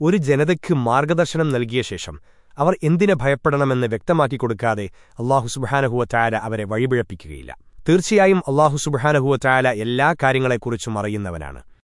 ഒരു ജനതയ്ക്ക് മാർഗദർശനം നൽകിയ ശേഷം അവർ എന്തിനെ ഭയപ്പെടണമെന്ന് വ്യക്തമാക്കി കൊടുക്കാതെ അള്ളാഹു സുബഹാനഹുവ ചായാല അവരെ വഴിപിഴപ്പിക്കുകയില്ല. തീർച്ചയായും അള്ളാഹു സുബഹാനഹുവ ചായാല എല്ലാ കാര്യങ്ങളെക്കുറിച്ചും അറിയുന്നവനാണ്.